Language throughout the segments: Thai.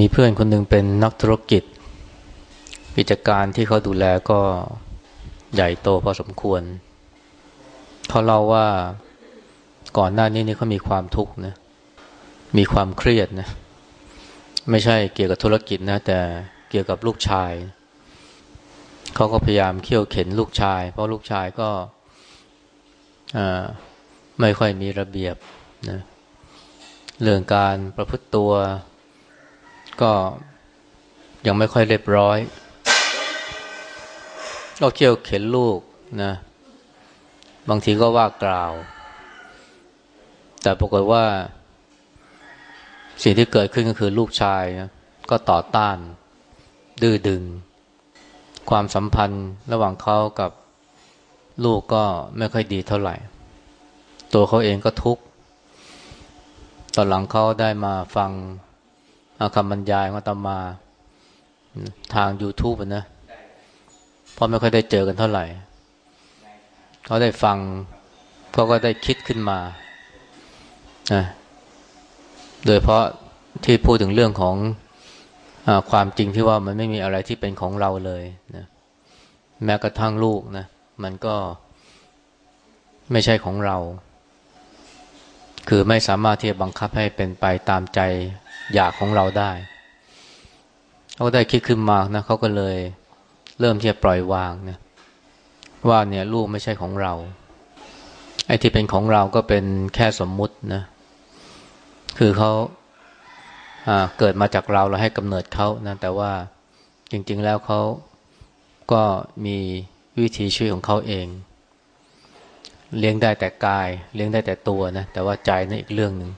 มีเพื่อนคนหนึ่งเป็นนักธุรกิจ กิจการที่เขาดูแลก็ใหญ่โตพอสมควร เขาเล่าว่าก่อนหน้านี้นี่เขามีความทุกข์นะ มีความเครียดนะ ไม่ใช่เกี่ยวกับธุรกิจนะ แต่เกี่ยวกับลูกชาย เขาก็พยายามเคี่ยวเข็นลูกชาย เพราะลูกชายก็ไม่ค่อยมีระเบียบนะ เรื่องการประพฤติตัว ก็ยังไม่ค่อยเรียบร้อย ก็เคี่ยวเข็นลูกนะ บางทีก็ว่ากล่าว แต่ปรากฏว่า สิ่งที่เกิดขึ้นก็คือลูกชายนะก็ต่อต้าน ดื้อดึง ความสัมพันธ์ระหว่างเขากับลูกก็ไม่ค่อยดีเท่าไหร่ ตัวเขาเองก็ทุกข์ ตอนหลังเขาได้มาฟัง คำบรรยายของตมา ทาง YouTube นะเพราะไม่ค่อยได้เจอกันเท่าไหร่เขาได้ฟังเขาก็ได้คิดขึ้นมานะโดยเพราะที่พูดถึงเรื่องของอความจริงที่ว่ามันไม่มีอะไรที่เป็นของเราเลยนะแม้กระทั่งลูกนะมันก็ไม่ใช่ของเรา คือไม่สามารถที่จะบังคับให้เป็นไปตามใจ อยากของเราได้เขาได้คิดขึ้นมานะเขาก็เลยเริ่มที่จะปล่อยวางนะว่าเนี่ยลูกไม่ใช่ของเรา ไอ้ที่เป็นของเราก็เป็นแค่สมมุตินะ คือเขาเกิดมาจากเราเราให้กำเนิดเขานะ แต่ว่าจริง ๆ แล้วเขาก็มีวิธีช่วยของเขาเอง เลี้ยงได้แต่กาย เลี้ยงได้แต่ตัวนะ แต่ว่าใจนี่อีกเรื่องหนึ่ง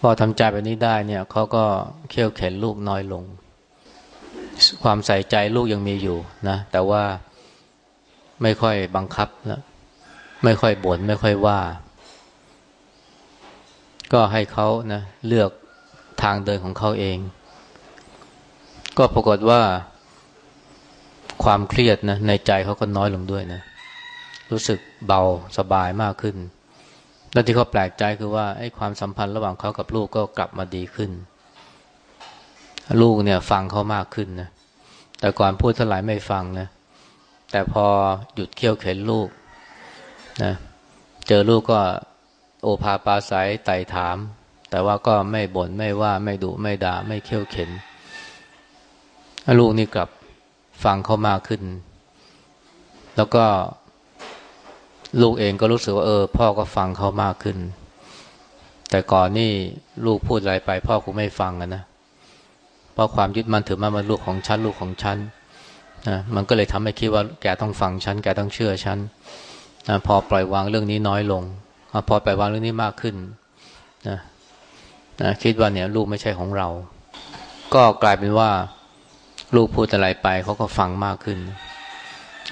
พอทำใจแบบนี้ได้เนี่ยเขาก็เขี่ยวเข็นลูกน้อยลง ความใส่ใจลูกยังมีอยู่นะ แต่ว่าไม่ค่อยบังคับนะไม่ค่อยบน่นไม่ค่อยว่า ก็ให้เขานะเลือกทางเดินของเขาเอง ก็ปรากฏว่า ความเครียดนะในใจเขาก็น้อยลงด้วยนะ รู้สึกเบาสบายมากขึ้น แล้วที่เขาแปลกใจคือว่าไอ้ความสัมพันธ์ระหว่างเขากับลูกก็กลับมาดีขึ้น ลูกเนี่ยฟังเขามากขึ้นนะแต่ก่อนพูดเท่าไหร่ไม่ฟังนะแต่พอหยุดเคี่ยวเข็นลูกนะเจอลูกก็โอภาปาศัยไต่ถาม แต่ว่าก็ไม่บน่นไม่ว่าไม่ดุไม่ด่าไม่เคี่ยวเข็น ลูกนี่กลับฟังเขามากขึ้น แล้วก็ ลูกเองก็รู้สึกว่าเออ พ่อก็ฟังเขามากขึ้น แต่ก่อนนี่ลูกพูดอะไรไป พ่อคงไม่ฟังกันนะเพราะความยึดมั่นถือมั่นว่าลูกของฉันลูกของฉันนะมันก็เลยทำให้คิดว่าแกต้องฟังฉันแกต้องเชื่อฉันนะพอปล่อยวางเรื่องนี้น้อยลงพอปล่อยวางเรื่องนี้มากขึ้นนะนะคิดว่าเนี่ย ลูกไม่ใช่ของเรา ก็กลายเป็นว่า ลูกพูดอะไรไปเขาก็ฟังมากขึ้น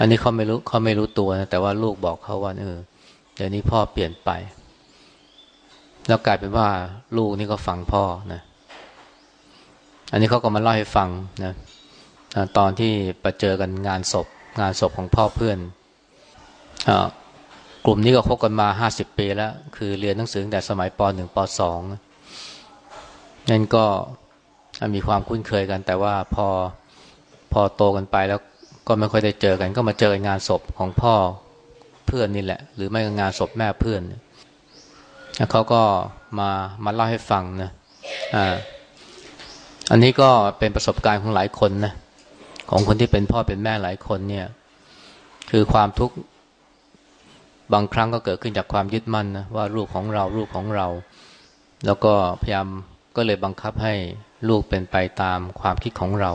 อันนี้เขาไม่รู้เขาไม่รู้ตัวนะแต่ว่าลูกบอกเขาว่าเออเดี๋ยวนี้พ่อเปลี่ยนไป แล้วกลายเป็นว่า ลูกนี่ก็ฟังพ่อนะอันนี้เขาก็มาเล่าให้ฟังนะตอนที่ไปเจอกันงานศพ งานศพของพ่อเพื่อนอกลุ่มนี้ก็คบกันมาห้าสิบปีแล้ว คือเรียนหนังสือแต่สมัยปหนึ่งปสองนั่นก็มีความคุ้นเคยกัน แต่ว่าพอพอโตกันไปแล้ว ก็ไม่ค่อยได้เจอกัน ก็มาเจองานศพของพ่อเพื่อนนี่แหละ หรือไม่งานศพแม่เพื่อนเขาก็มามาเล่าให้ฟังนะอ่าอันนี้ก็เป็นประสบการณ์ของหลายคนนะของคนที่เป็นพ่อเป็นแม่หลายคนเนี่ย คือความทุกข์บางครั้งก็เกิดขึ้นจากความยึดมั่นนะว่าลูกของเราลูกของเรา แล้วก็พยายามก็เลยบังคับให้ลูกเป็นไปตามความคิดของเรา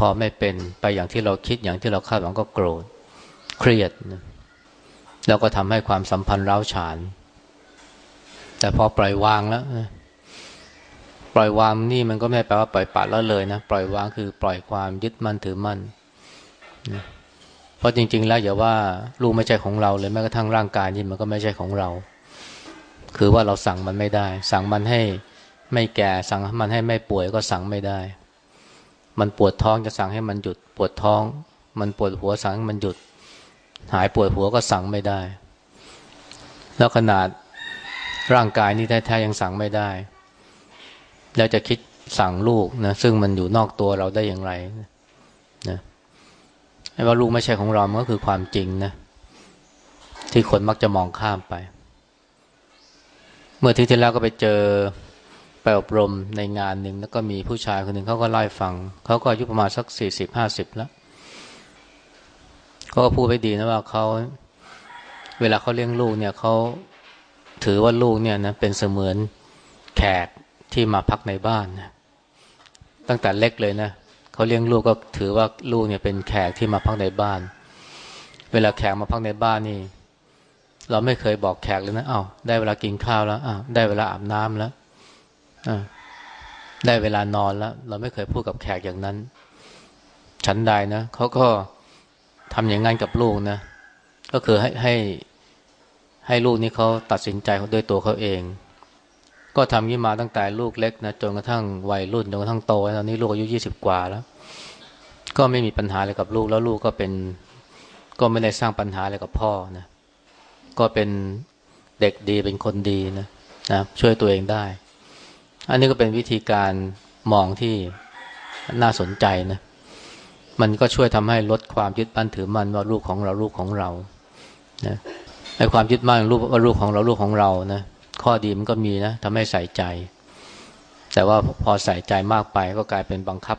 พอไม่เป็นไปอย่างที่เราคิดอย่างที่เราคาดหวังก็โกรธ เครียดนะแล้วก็ทำให้ความสัมพันธ์ร้าวฉาน แต่พอปล่อยวางแล้วปล่อยวางนี่มันก็ไม่แปลว่าปล่อยปัดแล้วเลยนะปล่อยวางคือปล่อยความยึดมั่นถือมั่นเพราะจริง ๆ แล้วอย่าว่าลูกไม่ใช่ของเราเลยแม้กระทั่งร่างกายนี่มันก็ไม่ใช่ของเรา คือว่าเราสั่งมันไม่ได้ สั่งมันให้ไม่แก่สั่งมันให้ไม่ป่วยก็สั่งไม่ได้ มันปวดท้องจะสั่งให้มันหยุด ปวดท้อง มันปวดหัวสั่งให้มันหยุด หายปวดหัวก็สั่งไม่ได้ แล้วขนาดร่างกายนี่แท้ๆยังสั่งไม่ได้ แล้วจะคิดสั่งลูกนะซึ่งมันอยู่นอกตัวเราได้อย่างไรนะไอ้ว่าลูกไม่ใช่ของเรามันก็คือความจริงนะที่คนมักจะมองข้ามไป เมื่อที่ที่แล้วก็ไปเจอ ไปอบรมในงานหนึ่งแล้วก็มีผู้ชายคนหนึ่งเขาก็ไล่ฟังเขาก็อายุประมาณสักสี่สิบห้าสิบแล้วเขาก็พูดไปดีนะว่าเขาเวลาเขาเลี้ยงลูกเนี่ยเขาถือว่าลูกเนี่ยนะเป็นเสมือนแขกที่มาพักในบ้านนะตั้งแต่เล็กเลยนะเขาเลี้ยงลูกก็ถือว่าลูกเนี่ยเป็นแขกที่มาพักในบ้าน เวลาแขกมาพักในบ้านนี่ เราไม่เคยบอกแขกเลยนะอา้าวได้เวลากินข้าวแล้วอ้าวได้เวลาอาบน้ำแล้ว ได้เวลานอนแล้ว เราไม่เคยพูดกับแขกอย่างนั้น ฉันใดนะเขาก็ทำอย่างนั้นกับลูกนะ ก็คือให้ให้ให้ลูกนี่เขาตัดสินใจด้วยตัวเขาเอง ก็ทำยี่มาตั้งแต่ลูกเล็กนะจนกระทั่งวัยรุ่นจนกระทั่งโตตอนนี้ลูกอายุยี่สิบกว่าแล้ว ก็ไม่มีปัญหาอะไรกับลูกแล้วลูกก็เป็น ก็ไม่ได้สร้างปัญหาอะไรกับพ่อนะก็เป็นเด็กดีเป็นคนดีนะนะช่วยตัวเองได้ อันนี้ก็เป็นวิธีการมองที่น่าสนใจนะ มันก็ช่วยทำให้ลดความยึดมั่นถือมั่นว่าลูกของเราลูกของเรา นะไอ้ความยึดมั่นรูปว่าลูกของเราลูกของเรานะ ข้อดีมันก็มีนะทำให้ใส่ใจ แต่ว่าพอใส่ใจมากไปก็กลายเป็นบังคับ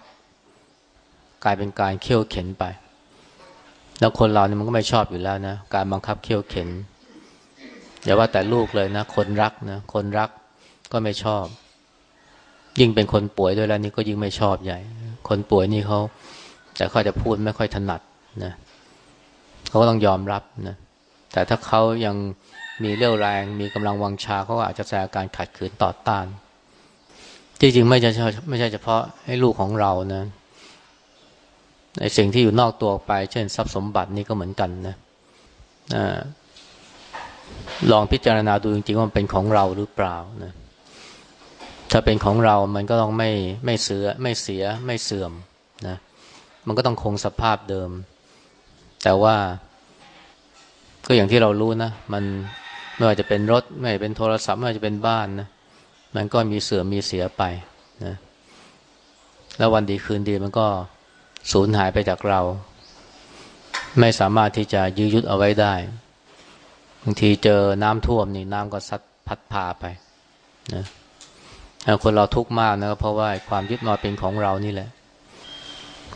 กลายเป็นการเคี่ยวเข็นไป แล้วคนเราเนี่ยมันก็ไม่ชอบอยู่แล้วนะ การบังคับเคี่ยวเข็นอย่าว่าแต่ลูกเลยนะ คนรักนะ คนรักก็ไม่ชอบ ยิ่งเป็นคนป่วยด้วยแล้วนี่ก็ยิ่งไม่ชอบใหญ่ คนป่วยนี่เขาแต่เขาจะพูดไม่ค่อยถนัดนะเขาก็ต้องยอมรับนะแต่ถ้าเขายังมีเรี่ยวแรง มีกำลังวังชาเขาก็อาจจะแสดงการขัดขืนต่อต้านจริงๆไม่ใช่ไม่ใช่เฉพาะให้ลูกของเรานะในสิ่งที่อยู่นอกตัวไป เช่น ทรัพย์สมบัตินี่ก็เหมือนกันนะอลองพิจารณาดูจริงๆว่ามันเป็นของเราหรือเปล่านะ ถ้าเป็นของเรามันก็ต้องไม่ไม่เสือไม่เสียไม่เสื่อมนะมันก็ต้องคงสภาพเดิม แต่ว่า ก็อย่างที่เรารู้นะ มันไม่ว่าจะเป็นรถ ไม่ว่าจะเป็นโทรศัพท์ ไม่ว่าจะเป็นบ้านนะมันก็มีเสื่อมมีเสียไปนะแล้ววันดีคืนดีมันก็สูญหายไปจากเรา ไม่สามารถที่จะยื้อยุดเอาไว้ได้บางทีเจอน้ำท่วมนี่น้ำก็ซัดพัดพาไปนะ คนเราทุกข์มากนะเพราะว่าความยึดมั่นเป็นของเรานี่แหละ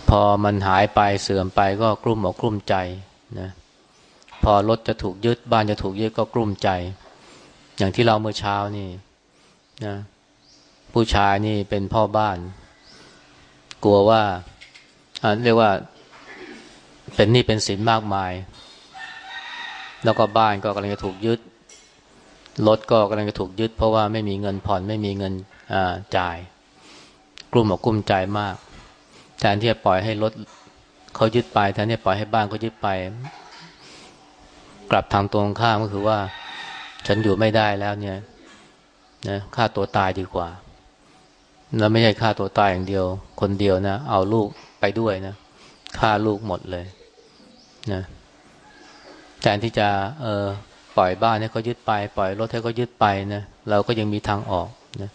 พอมันหายไปเสื่อมไปก็กลุ้มอกกลุ้มใจนะพอรถจะถูกยึดบ้านจะถูกยึดก็กลุ้มใจ อย่างที่เราเมื่อเช้านี่นะผู้ชายนี่เป็นพ่อบ้าน กลัวว่าเรียกว่า เป็นนี่เป็นสินมากมาย แล้วก็บ้านก็กำลังจะถูกยึดรถก็กำลังจะถูกยึด เพราะว่าไม่มีเงินผ่อนไม่มีเงิน จ่าย กลุ่มอกกลุ้มใจมาก แทนที่จะปล่อยให้รถเขายึดไปแทนที่จะปล่อยให้บ้านเขายึดไป กลับทางตรงข้ามก็คือว่า ฉันอยู่ไม่ได้แล้วเนี่ยนะฆ่าตัวตายดีกว่าแล้วไม่ใช่ฆ่าตัวตายอย่างเดียว คนเดียวนะเอาลูกไปด้วยนะฆ่าลูกหมดเลยนะแทนที่จะเออปล่อยบ้านให้เขายึดไป ปล่อยรถให้เขายึดไปนะเราก็ยังมีทางออกนะ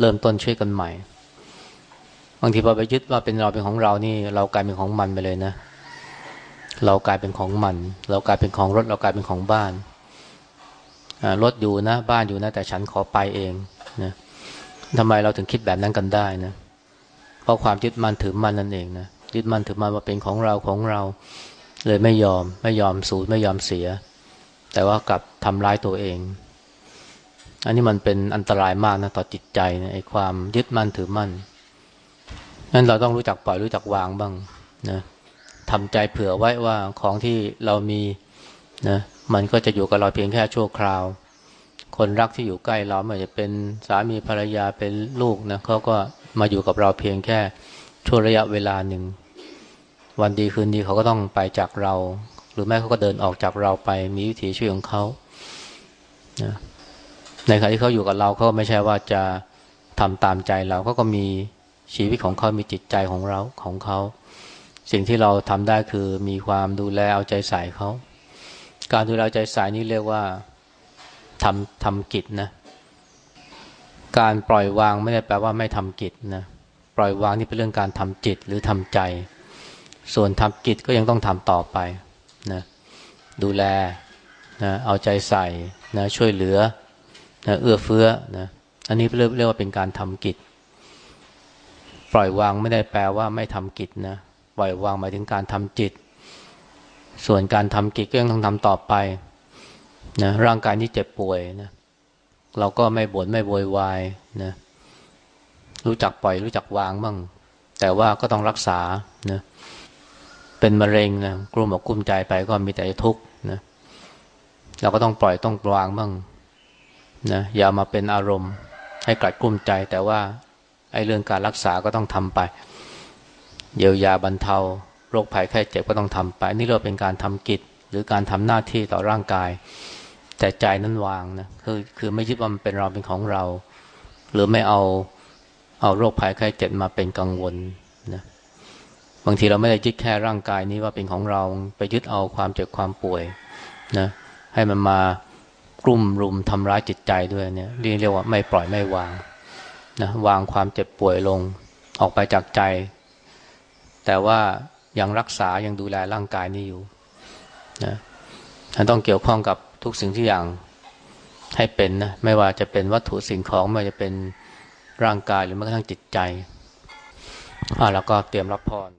เริ่มต้นช่วยกันใหม่ บางทีพอไปยึดว่าเป็นเราเป็นของเรานี่ เรากลายเป็นของมันไปเลยนะ เรากลายเป็นของมัน เรากลายเป็นของรถ เรากลายเป็นของบ้านรถอยู่นะ บ้านอยู่นะ แต่ฉันขอไปเองนะทำไมเราถึงคิดแบบนั้นกันได้นะ เพราะความยึดมั่นถือมั่นนั่นเองนะยึดมั่นถือมั่นว่าเป็นของเราของเรา เลยไม่ยอม ไม่ยอมสูญไม่ยอมเสีย แต่ว่ากลับทำร้ายตัวเอง อันนี้มันเป็นอันตรายมากนะต่อจิตใจนะไอ้ความยึดมั่นถือมั่นนั้นเราต้องรู้จักปล่อยรู้จักวางบ้างนะทำใจเผื่อไว้ว่าของที่เรามีนะมันก็จะอยู่กับเราเพียงแค่ชั่วคราว คนรักที่อยู่ใกล้เราไม่ว่าจะเป็นสามีภรรยาเป็นลูกนะเขาก็มาอยู่กับเราเพียงแค่ช่วงระยะเวลาหนึ่ง วันดีคืนดีเขาก็ต้องไปจากเรา หรือแม้เขาก็เดินออกจากเราไปมีวิถีชีวิตของเขานะ ในขณะที่เขาอยู่กับเราเขาไม่ใช่ว่าจะทำตามใจเราเขาก็มีชีวิตของเขามีจิตใจของเราของเขาสิ่งที่เราทำได้คือมีความดูแลเอาใจใส่เขาการดูแลใจใส่นี่เรียกว่าทำทำกิจนะการปล่อยวางไม่ได้แปลว่าไม่ทำกิจนะปล่อยวางนี่เป็นเรื่องการทำจิตหรือทำใจ ส่วนทำกิจก็ยังต้องทำต่อไปนะดูแลนะเอาใจใส่นะช่วยเหลือ นะเอื้อเฟื้อนะอันนี้เรียกเรียกว่าเป็นการทำกิจ ปล่อยวางไม่ได้แปลว่าไม่ทำกิจนะปล่อยวางหมายถึงการทำจิต ส่วนการทำกิจก็ยังต้องทำต่อไปนะร่างกายนี้เจ็บป่วยนะเราก็ไม่บน่นไม่โวยวายนะรู้จักปล่อยรู้จักวางบ้าง แต่ว่าก็ต้องรักษานะเป็นมะเร็งนะกลุ้มอกกลุ้มใจไปก็มีแต่ทุกข์นะเราก็ต้องปล่อยต้องวางบ้าง นะอย่ามาเป็นอารมณ์ ให้กลัดกลุ้มใจ แต่ว่าไอ้เรื่องการรักษาก็ต้องทำไป เยียวยาบรรเทาโรคภัยไข้เจ็บก็ต้องทำไป นี่เราเป็นการทำกิจ หรือการทำหน้าที่ต่อร่างกาย แต่ใจนั้นวางนะคือคือไม่ยึดว่ามันเป็นเราเป็นของเรา หรือไม่เอาเอาโรคภัยไข้เจ็บมาเป็นกังวลนะบางทีเราไม่ได้ยึดแค่ร่างกายนี้ว่าเป็นของเรา ไปยึดเอาความเจ็บความป่วยนะให้มันมา กลุ่มรุมทำร้ายจิตใจด้วยเนี่ยเรียกว่าไม่ปล่อยไม่วางนะวางความเจ็บป่วยลงออกไปจากใจ แต่ว่ายังรักษายังดูแลร่างกายนี้อยู่นะต้องเกี่ยวข้องกับทุกสิ่งที่อย่างให้เป็นนะไม่ว่าจะเป็นวัตถุสิ่งของไม่ว่าจะเป็นร่างกายหรือแม้กระทั่งจิตใจอ่าแล้วก็เตรียมรับพร